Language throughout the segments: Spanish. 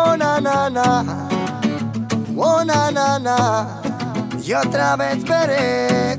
Oh, na, na, na. Y otra vez veré.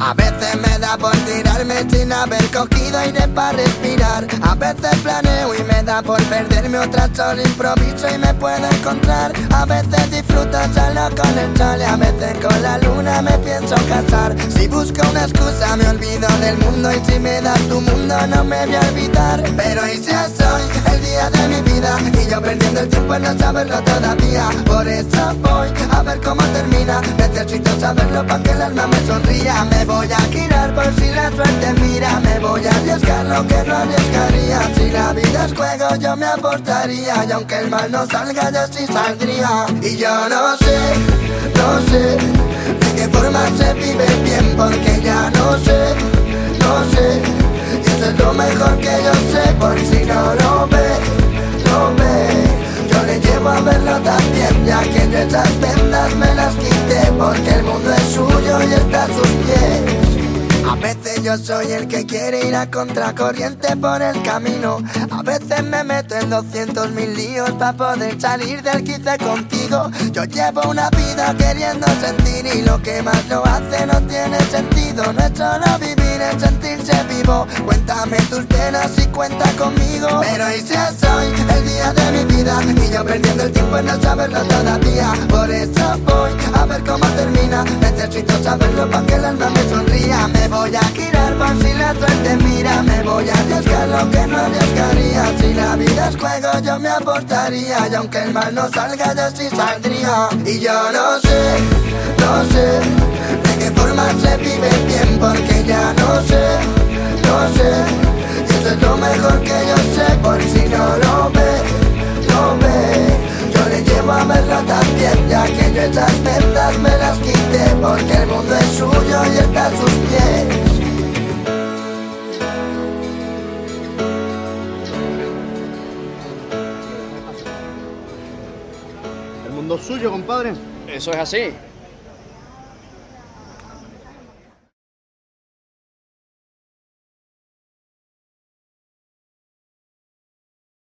A veces me da por tirarme sin haber cogido aire para respirar. A veces planeo y me da por perderme otra sol improviso y me puedo encontrar. A veces disfruto solo con el sol a veces con la luna me pienso casar. Si busco una excusa me olvido del mundo y si me das tu mundo no me voy a olvidar. Pero y si es hoy el día de mi y yo perdiendo el tiempo en no saberlo todavía. Por eso voy a ver cómo termina. Necesito saberlo para que el alma me sonría. Me voy a girar por si la suerte mira. Me voy a arriesgar lo que no arriesgaría. Si la vida es juego, yo me aportaría. Y aunque el mal no salga, yo sí saldría. Y yo no sé, no sé de qué forma se vive bien, porque ya no sé, yo esas vendas me las quité, porque el mundo es suyo y está a sus pies. A veces yo soy el que quiere ir a contracorriente por el camino. A veces me meto en 200 mil líos para poder salir del quise contigo. Yo llevo una vida queriendo sentir y lo que más lo hace no tiene sentido. No es solo vivir, es sentirse vivo. Cuéntame tus penas y cuenta conmigo. Pero y si es hoy el día de mi y yo perdiendo el tiempo en no saberlo todavía. Por eso voy a ver cómo termina. Necesito saberlo para que el alma me sonría. Me voy a girar por si la suerte mira. Me voy a arriesgar lo que no arriesgaría. Si la vida es juego, yo me aportaría. Y aunque el mal no salga, yo sí saldría. Y yo no sé, no sé que vendas me las quité, porque el mundo es suyo y está a sus pies. El mundo es suyo, compadre. Eso es así.